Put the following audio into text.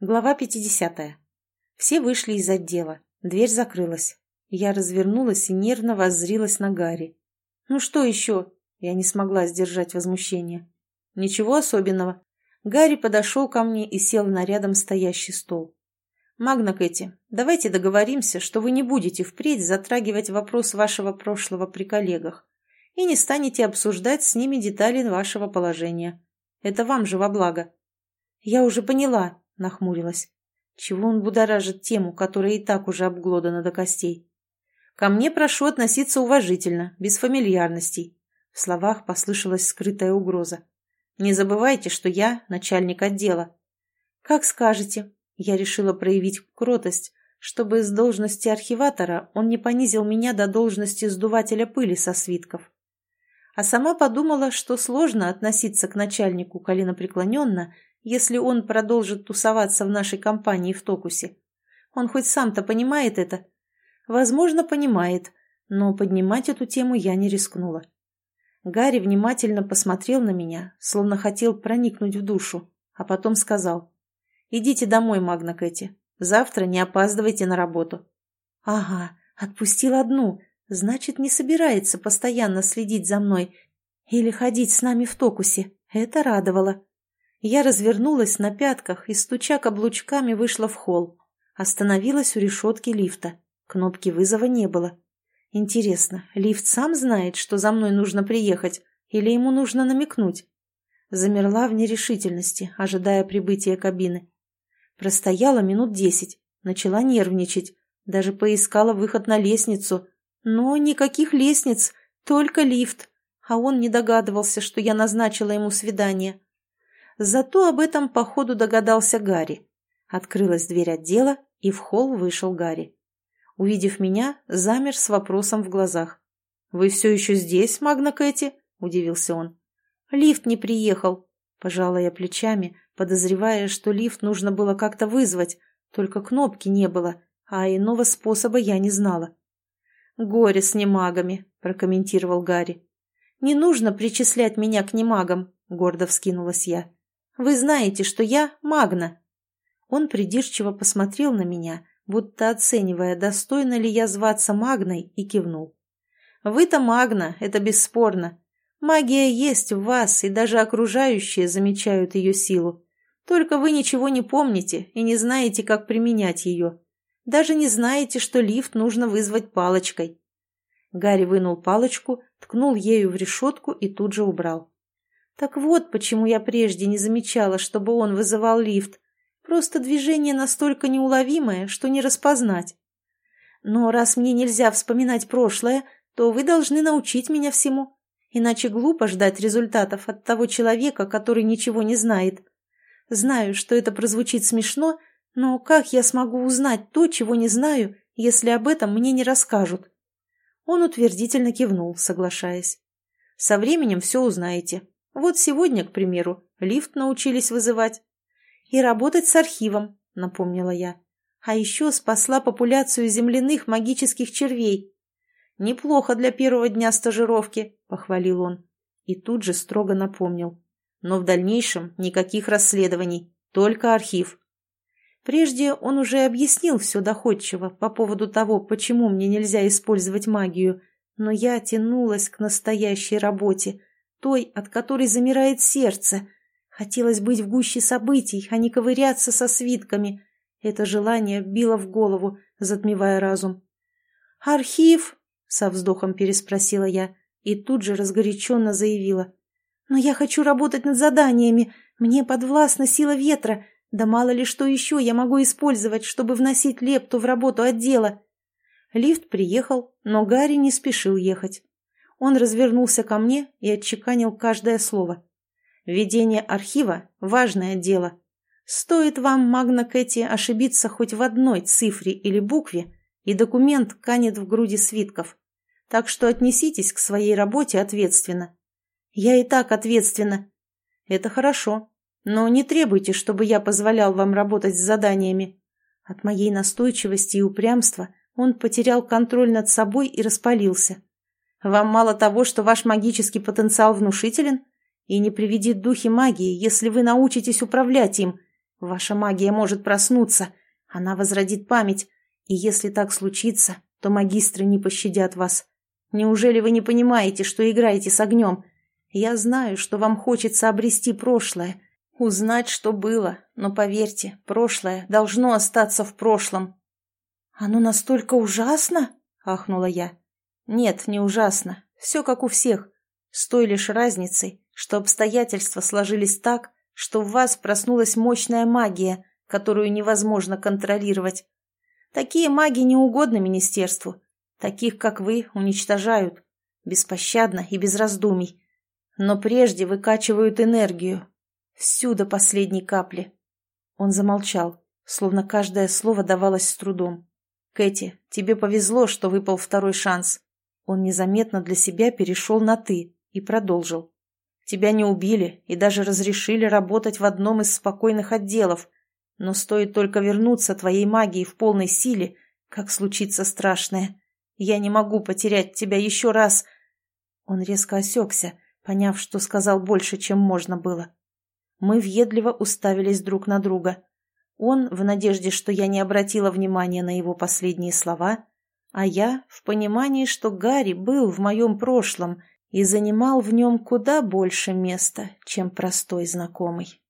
Глава 50. Все вышли из отдела. Дверь закрылась. Я развернулась и нервно воззрилась на Гарри. «Ну что еще?» Я не смогла сдержать возмущение. «Ничего особенного». Гарри подошел ко мне и сел на рядом стоящий стол. «Магна Кэти, давайте договоримся, что вы не будете впредь затрагивать вопрос вашего прошлого при коллегах и не станете обсуждать с ними детали вашего положения. Это вам же во благо». «Я уже поняла», — нахмурилась. Чего он будоражит тему, которая и так уже обглодана до костей? Ко мне прошу относиться уважительно, без фамильярностей. В словах послышалась скрытая угроза. Не забывайте, что я начальник отдела. Как скажете. Я решила проявить кротость, чтобы с должности архиватора он не понизил меня до должности сдувателя пыли со свитков. А сама подумала, что сложно относиться к начальнику коленопреклоненно если он продолжит тусоваться в нашей компании в Токусе. Он хоть сам-то понимает это? Возможно, понимает, но поднимать эту тему я не рискнула. Гарри внимательно посмотрел на меня, словно хотел проникнуть в душу, а потом сказал. «Идите домой, Магна Кэти. Завтра не опаздывайте на работу». «Ага, отпустил одну. Значит, не собирается постоянно следить за мной или ходить с нами в Токусе. Это радовало. Я развернулась на пятках и, стуча каблучками, вышла в холл. Остановилась у решетки лифта. Кнопки вызова не было. Интересно, лифт сам знает, что за мной нужно приехать, или ему нужно намекнуть? Замерла в нерешительности, ожидая прибытия кабины. Простояла минут десять, начала нервничать, даже поискала выход на лестницу. Но никаких лестниц, только лифт. А он не догадывался, что я назначила ему свидание. Зато об этом походу догадался Гарри. Открылась дверь отдела, и в холл вышел Гарри. Увидев меня, замер с вопросом в глазах. «Вы все еще здесь, Магна Кэти?» – удивился он. «Лифт не приехал», – пожала я плечами, подозревая, что лифт нужно было как-то вызвать, только кнопки не было, а иного способа я не знала. «Горе с немагами», – прокомментировал Гарри. «Не нужно причислять меня к немагам», – гордо вскинулась я. Вы знаете, что я Магна». Он придирчиво посмотрел на меня, будто оценивая, достойна ли я зваться Магной, и кивнул. «Вы-то Магна, это бесспорно. Магия есть в вас, и даже окружающие замечают ее силу. Только вы ничего не помните и не знаете, как применять ее. Даже не знаете, что лифт нужно вызвать палочкой». Гарри вынул палочку, ткнул ею в решетку и тут же убрал. Так вот, почему я прежде не замечала, чтобы он вызывал лифт. Просто движение настолько неуловимое, что не распознать. Но раз мне нельзя вспоминать прошлое, то вы должны научить меня всему. Иначе глупо ждать результатов от того человека, который ничего не знает. Знаю, что это прозвучит смешно, но как я смогу узнать то, чего не знаю, если об этом мне не расскажут?» Он утвердительно кивнул, соглашаясь. «Со временем все узнаете. Вот сегодня, к примеру, лифт научились вызывать. И работать с архивом, напомнила я. А еще спасла популяцию земляных магических червей. Неплохо для первого дня стажировки, похвалил он. И тут же строго напомнил. Но в дальнейшем никаких расследований, только архив. Прежде он уже объяснил все доходчиво по поводу того, почему мне нельзя использовать магию, но я тянулась к настоящей работе, той, от которой замирает сердце. Хотелось быть в гуще событий, а не ковыряться со свитками. Это желание било в голову, затмевая разум. «Архив?» — со вздохом переспросила я и тут же разгоряченно заявила. «Но я хочу работать над заданиями. Мне подвластна сила ветра. Да мало ли что еще я могу использовать, чтобы вносить лепту в работу отдела». Лифт приехал, но Гарри не спешил ехать. Он развернулся ко мне и отчеканил каждое слово. «Ведение архива – важное дело. Стоит вам, Магна Кэти, ошибиться хоть в одной цифре или букве, и документ канет в груди свитков. Так что отнеситесь к своей работе ответственно». «Я и так ответственна». «Это хорошо, но не требуйте, чтобы я позволял вам работать с заданиями». От моей настойчивости и упрямства он потерял контроль над собой и распалился. Вам мало того, что ваш магический потенциал внушителен? И не приведит духи магии, если вы научитесь управлять им. Ваша магия может проснуться. Она возродит память. И если так случится, то магистры не пощадят вас. Неужели вы не понимаете, что играете с огнем? Я знаю, что вам хочется обрести прошлое, узнать, что было, но поверьте, прошлое должно остаться в прошлом. «Оно настолько ужасно?» — ахнула я. «Нет, не ужасно. Все как у всех. С той лишь разницей, что обстоятельства сложились так, что в вас проснулась мощная магия, которую невозможно контролировать. Такие маги не угодны министерству. Таких, как вы, уничтожают. Беспощадно и без раздумий. Но прежде выкачивают энергию. Всю до последней капли. Он замолчал, словно каждое слово давалось с трудом. «Кэти, тебе повезло, что выпал второй шанс». Он незаметно для себя перешел на «ты» и продолжил. «Тебя не убили и даже разрешили работать в одном из спокойных отделов, но стоит только вернуться твоей магии в полной силе, как случится страшное. Я не могу потерять тебя еще раз». Он резко осекся, поняв, что сказал больше, чем можно было. Мы въедливо уставились друг на друга. Он в надежде, что я не обратила внимания на его последние слова, а я в понимании, что Гарри был в моем прошлом и занимал в нем куда больше места, чем простой знакомый.